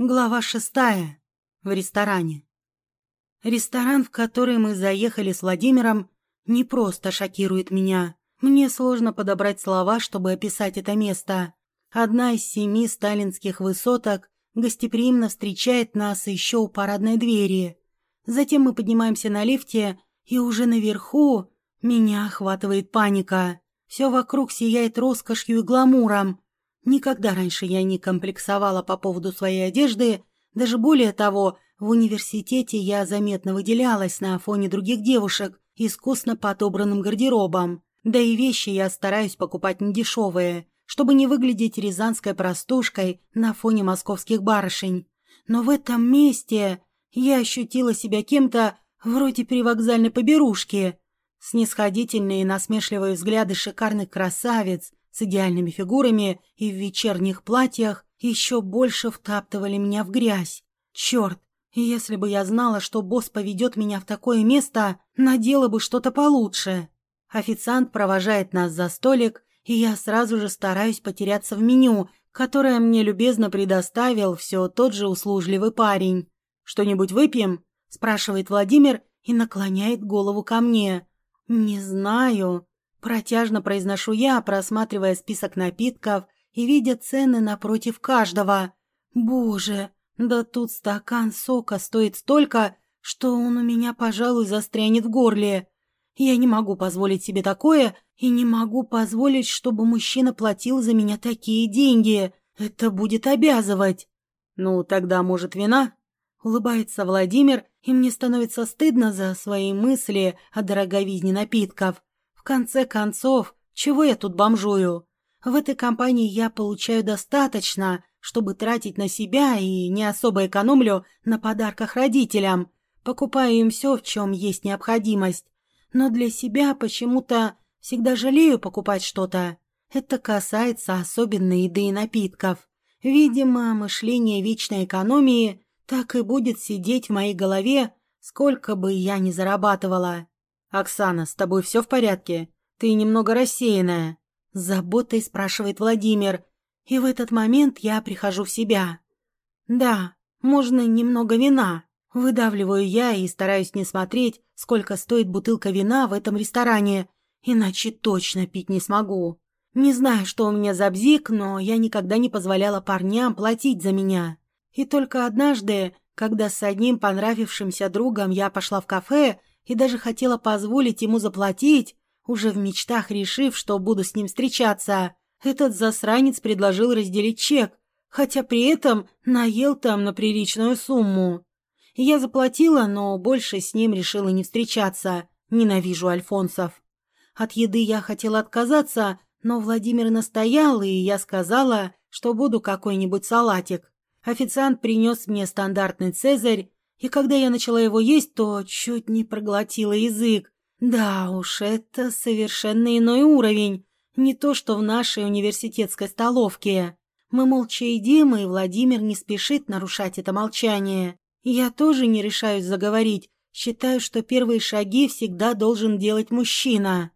Глава шестая. В ресторане. Ресторан, в который мы заехали с Владимиром, не просто шокирует меня. Мне сложно подобрать слова, чтобы описать это место. Одна из семи сталинских высоток гостеприимно встречает нас еще у парадной двери. Затем мы поднимаемся на лифте, и уже наверху меня охватывает паника. Все вокруг сияет роскошью и гламуром. Никогда раньше я не комплексовала по поводу своей одежды, даже более того, в университете я заметно выделялась на фоне других девушек искусно подобранным гардеробом. Да и вещи я стараюсь покупать недешевые, чтобы не выглядеть рязанской простушкой на фоне московских барышень. Но в этом месте я ощутила себя кем-то вроде привокзальной поберушки. Снисходительные и насмешливые взгляды шикарных красавиц, с идеальными фигурами и в вечерних платьях еще больше втаптывали меня в грязь. Черт, если бы я знала, что босс поведет меня в такое место, надела бы что-то получше. Официант провожает нас за столик, и я сразу же стараюсь потеряться в меню, которое мне любезно предоставил все тот же услужливый парень. «Что-нибудь выпьем?» – спрашивает Владимир и наклоняет голову ко мне. «Не знаю», Протяжно произношу я, просматривая список напитков и видя цены напротив каждого. Боже, да тут стакан сока стоит столько, что он у меня, пожалуй, застрянет в горле. Я не могу позволить себе такое и не могу позволить, чтобы мужчина платил за меня такие деньги. Это будет обязывать. Ну, тогда, может, вина? Улыбается Владимир, и мне становится стыдно за свои мысли о дороговизне напитков конце концов, чего я тут бомжую? В этой компании я получаю достаточно, чтобы тратить на себя и не особо экономлю на подарках родителям. Покупаю им все, в чем есть необходимость. Но для себя почему-то всегда жалею покупать что-то. Это касается особенно еды и напитков. Видимо, мышление вечной экономии так и будет сидеть в моей голове, сколько бы я ни зарабатывала. «Оксана, с тобой все в порядке? Ты немного рассеянная?» С заботой спрашивает Владимир. И в этот момент я прихожу в себя. «Да, можно немного вина?» Выдавливаю я и стараюсь не смотреть, сколько стоит бутылка вина в этом ресторане, иначе точно пить не смогу. Не знаю, что у меня за бзик, но я никогда не позволяла парням платить за меня. И только однажды, когда с одним понравившимся другом я пошла в кафе, и даже хотела позволить ему заплатить, уже в мечтах решив, что буду с ним встречаться. Этот засранец предложил разделить чек, хотя при этом наел там на приличную сумму. Я заплатила, но больше с ним решила не встречаться. Ненавижу альфонсов. От еды я хотела отказаться, но Владимир настоял, и я сказала, что буду какой-нибудь салатик. Официант принес мне стандартный цезарь и когда я начала его есть, то чуть не проглотила язык. Да уж, это совершенно иной уровень. Не то, что в нашей университетской столовке. Мы молча едим, и Владимир не спешит нарушать это молчание. Я тоже не решаюсь заговорить. Считаю, что первые шаги всегда должен делать мужчина.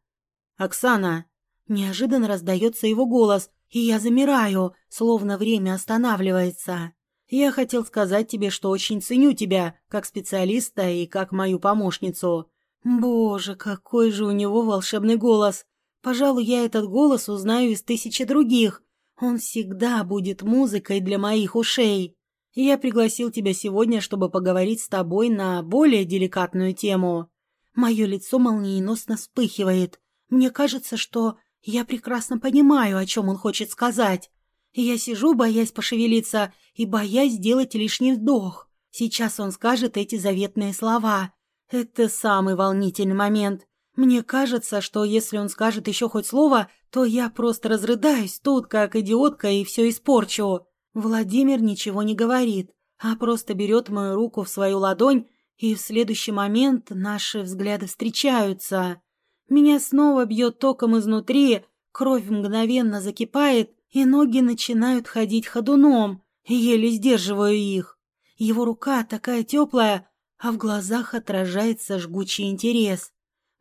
«Оксана!» Неожиданно раздается его голос, и я замираю, словно время останавливается. Я хотел сказать тебе, что очень ценю тебя, как специалиста и как мою помощницу. Боже, какой же у него волшебный голос. Пожалуй, я этот голос узнаю из тысячи других. Он всегда будет музыкой для моих ушей. Я пригласил тебя сегодня, чтобы поговорить с тобой на более деликатную тему. Мое лицо молниеносно вспыхивает. Мне кажется, что я прекрасно понимаю, о чем он хочет сказать. Я сижу, боясь пошевелиться и боясь сделать лишний вдох. Сейчас он скажет эти заветные слова. Это самый волнительный момент. Мне кажется, что если он скажет еще хоть слово, то я просто разрыдаюсь тут, как идиотка, и все испорчу. Владимир ничего не говорит, а просто берет мою руку в свою ладонь, и в следующий момент наши взгляды встречаются. Меня снова бьет током изнутри, кровь мгновенно закипает, и ноги начинают ходить ходуном, еле сдерживаю их. Его рука такая теплая, а в глазах отражается жгучий интерес.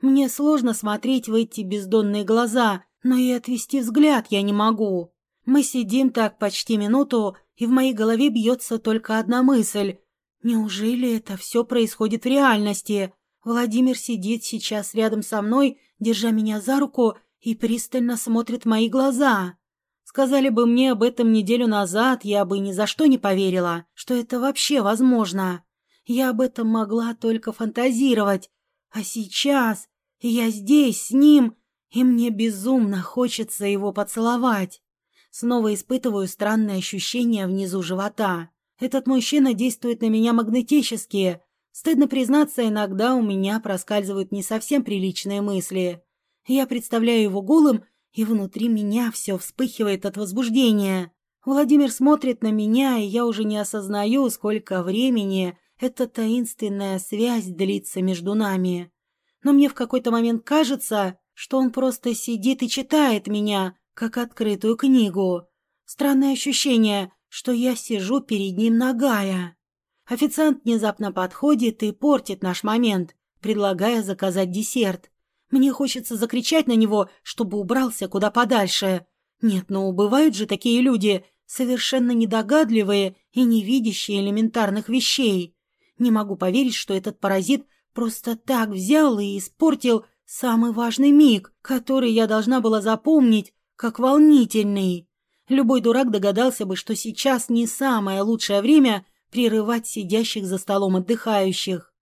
Мне сложно смотреть в эти бездонные глаза, но и отвести взгляд я не могу. Мы сидим так почти минуту, и в моей голове бьется только одна мысль. Неужели это все происходит в реальности? Владимир сидит сейчас рядом со мной, держа меня за руку и пристально смотрит в мои глаза. Сказали бы мне об этом неделю назад, я бы ни за что не поверила, что это вообще возможно. Я об этом могла только фантазировать. А сейчас я здесь с ним, и мне безумно хочется его поцеловать. Снова испытываю странное ощущение внизу живота. Этот мужчина действует на меня магнетически. Стыдно признаться, иногда у меня проскальзывают не совсем приличные мысли. Я представляю его голым, и внутри меня все вспыхивает от возбуждения. Владимир смотрит на меня, и я уже не осознаю, сколько времени эта таинственная связь длится между нами. Но мне в какой-то момент кажется, что он просто сидит и читает меня, как открытую книгу. Странное ощущение, что я сижу перед ним нагая. Официант внезапно подходит и портит наш момент, предлагая заказать десерт. Мне хочется закричать на него, чтобы убрался куда подальше. Нет, ну бывают же такие люди, совершенно недогадливые и не видящие элементарных вещей. Не могу поверить, что этот паразит просто так взял и испортил самый важный миг, который я должна была запомнить как волнительный. Любой дурак догадался бы, что сейчас не самое лучшее время прерывать сидящих за столом отдыхающих.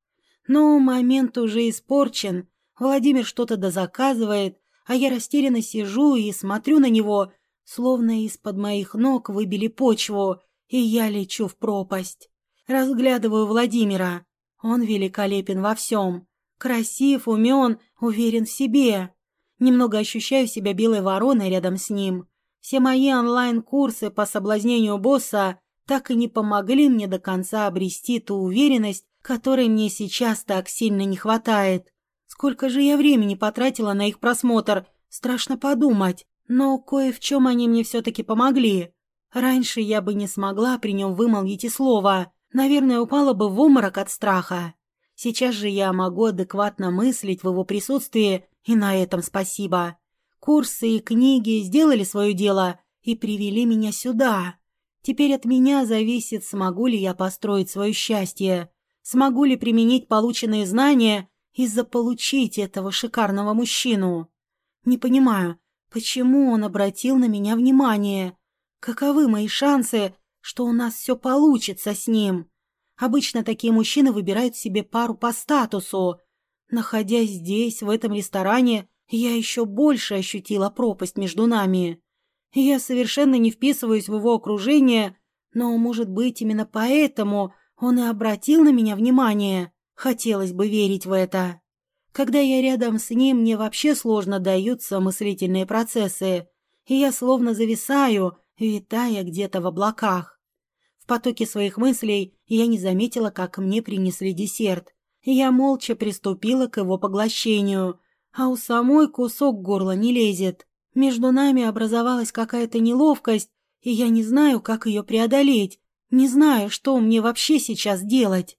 Но момент уже испорчен. Владимир что-то дозаказывает, а я растерянно сижу и смотрю на него, словно из-под моих ног выбили почву, и я лечу в пропасть. Разглядываю Владимира. Он великолепен во всем. Красив, умен, уверен в себе. Немного ощущаю себя белой вороной рядом с ним. Все мои онлайн-курсы по соблазнению босса так и не помогли мне до конца обрести ту уверенность, которой мне сейчас так сильно не хватает. Сколько же я времени потратила на их просмотр, страшно подумать. Но кое в чем они мне все-таки помогли. Раньше я бы не смогла при нем вымолвить и слова. Наверное, упала бы в обморок от страха. Сейчас же я могу адекватно мыслить в его присутствии и на этом спасибо. Курсы и книги сделали свое дело и привели меня сюда. Теперь от меня зависит, смогу ли я построить свое счастье, смогу ли применить полученные знания и заполучить этого шикарного мужчину. Не понимаю, почему он обратил на меня внимание. Каковы мои шансы, что у нас все получится с ним? Обычно такие мужчины выбирают себе пару по статусу, Находясь здесь, в этом ресторане, я еще больше ощутила пропасть между нами. Я совершенно не вписываюсь в его окружение, но, может быть, именно поэтому он и обратил на меня внимание. Хотелось бы верить в это. Когда я рядом с ним, мне вообще сложно даются мыслительные процессы, и я словно зависаю, витая где-то в облаках. В потоке своих мыслей я не заметила, как мне принесли десерт. Я молча приступила к его поглощению, а у самой кусок горла не лезет. Между нами образовалась какая-то неловкость, и я не знаю, как ее преодолеть, не знаю, что мне вообще сейчас делать.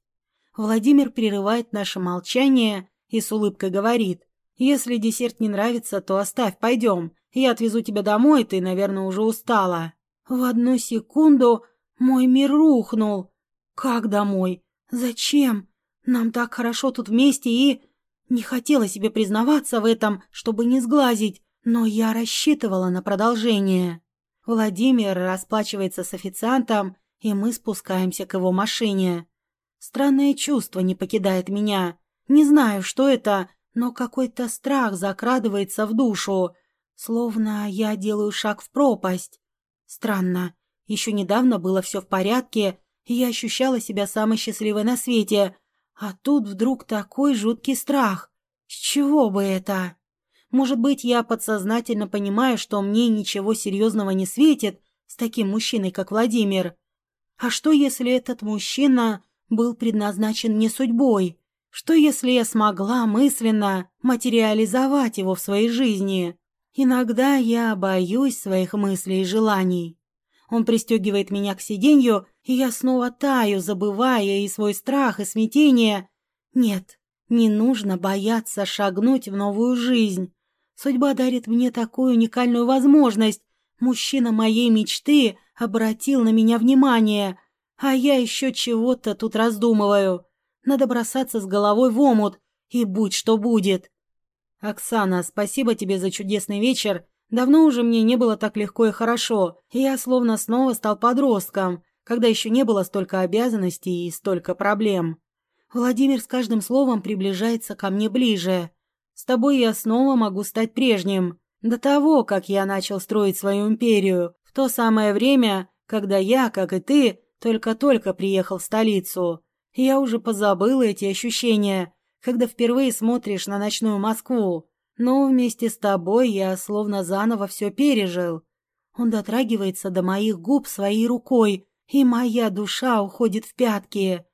Владимир прерывает наше молчание и с улыбкой говорит, «Если десерт не нравится, то оставь, пойдем. Я отвезу тебя домой, ты, наверное, уже устала». В одну секунду мой мир рухнул. «Как домой? Зачем? Нам так хорошо тут вместе и... Не хотела себе признаваться в этом, чтобы не сглазить, но я рассчитывала на продолжение. Владимир расплачивается с официантом, и мы спускаемся к его машине. Странное чувство не покидает меня. Не знаю, что это, но какой-то страх закрадывается в душу, словно я делаю шаг в пропасть. Странно. Еще недавно было все в порядке, и я ощущала себя самой счастливой на свете, а тут вдруг такой жуткий страх. С чего бы это? Может быть, я подсознательно понимаю, что мне ничего серьезного не светит с таким мужчиной, как Владимир. А что, если этот мужчина был предназначен мне судьбой? Что, если я смогла мысленно материализовать его в своей жизни? Иногда я боюсь своих мыслей и желаний. Он пристегивает меня к сиденью, и я снова таю, забывая и свой страх, и смятение. Нет, не нужно бояться шагнуть в новую жизнь. Судьба дарит мне такую уникальную возможность. Мужчина моей мечты обратил на меня внимание, а я еще чего-то тут раздумываю. Надо бросаться с головой в омут, и будь что будет. Оксана, спасибо тебе за чудесный вечер. Давно уже мне не было так легко и хорошо. Я словно снова стал подростком, когда еще не было столько обязанностей и столько проблем. Владимир с каждым словом приближается ко мне ближе. С тобой я снова могу стать прежним. До того, как я начал строить свою империю, в то самое время, когда я, как и ты, только-только приехал в столицу. Я уже позабыл эти ощущения, когда впервые смотришь на ночную Москву. Но вместе с тобой я словно заново все пережил. Он дотрагивается до моих губ своей рукой, и моя душа уходит в пятки.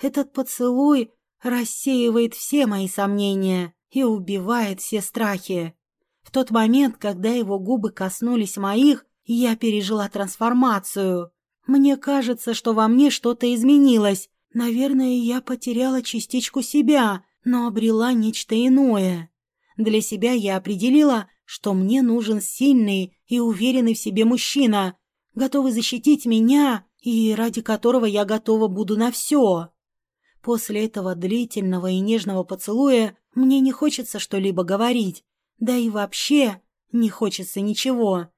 Этот поцелуй рассеивает все мои сомнения и убивает все страхи. В тот момент, когда его губы коснулись моих, я пережила трансформацию. Мне кажется, что во мне что-то изменилось. Наверное, я потеряла частичку себя, но обрела нечто иное. Для себя я определила, что мне нужен сильный и уверенный в себе мужчина, готовый защитить меня и ради которого я готова буду на все. После этого длительного и нежного поцелуя мне не хочется что-либо говорить, да и вообще не хочется ничего.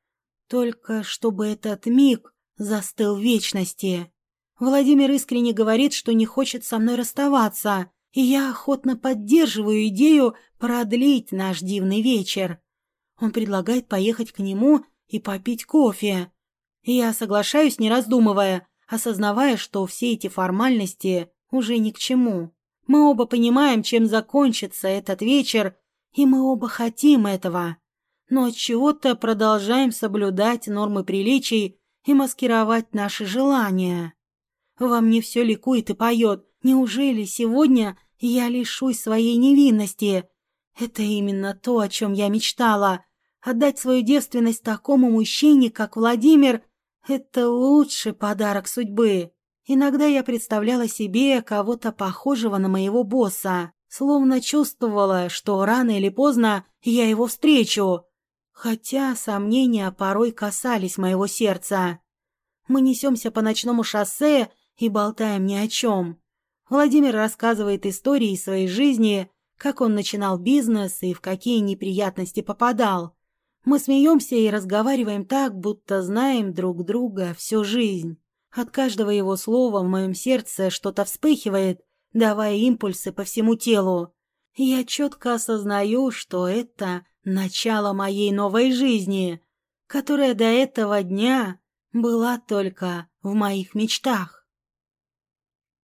Только чтобы этот миг застыл в вечности. Владимир искренне говорит, что не хочет со мной расставаться, и я охотно поддерживаю идею продлить наш дивный вечер. Он предлагает поехать к нему и попить кофе. Я соглашаюсь, не раздумывая, осознавая, что все эти формальности уже ни к чему. Мы оба понимаем, чем закончится этот вечер, и мы оба хотим этого. Но от чего-то продолжаем соблюдать нормы приличий и маскировать наши желания. Во мне все ликует и поет. Неужели сегодня я лишусь своей невинности? Это именно то, о чем я мечтала. Отдать свою девственность такому мужчине, как Владимир, это лучший подарок судьбы. Иногда я представляла себе кого-то похожего на моего босса, словно чувствовала, что рано или поздно я его встречу. Хотя сомнения порой касались моего сердца. Мы несемся по ночному шоссе и болтаем ни о чем. Владимир рассказывает истории своей жизни, как он начинал бизнес и в какие неприятности попадал. Мы смеемся и разговариваем так, будто знаем друг друга всю жизнь. От каждого его слова в моем сердце что-то вспыхивает, давая импульсы по всему телу. Я четко осознаю, что это начало моей новой жизни, которая до этого дня была только в моих мечтах.